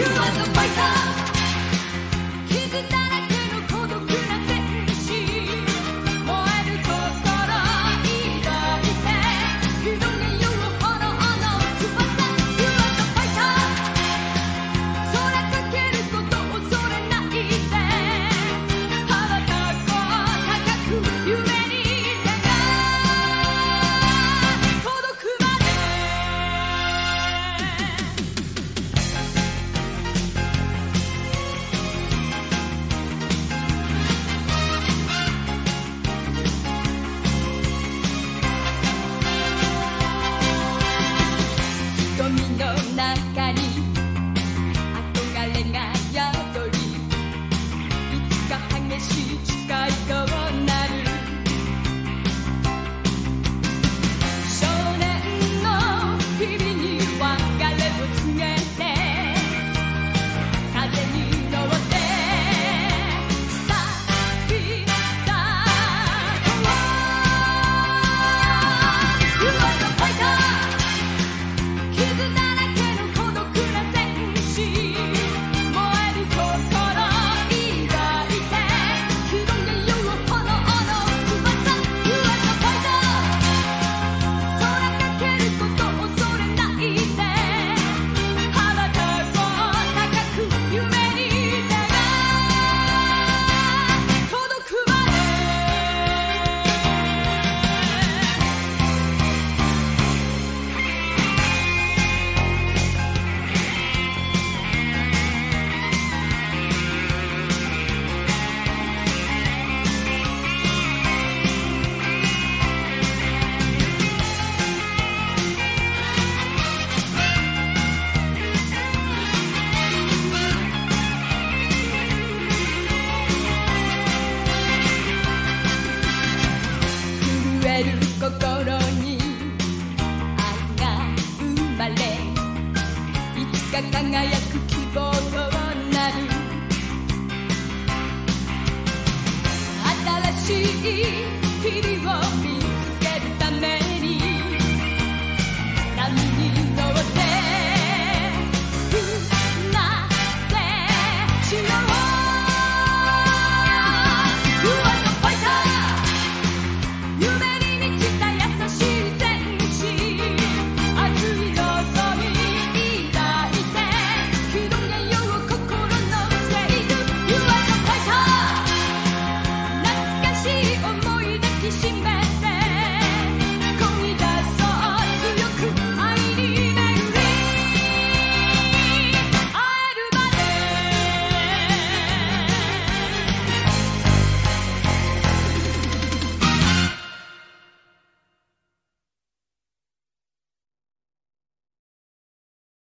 You are the fighter. 輝く希望となる新しい日々を見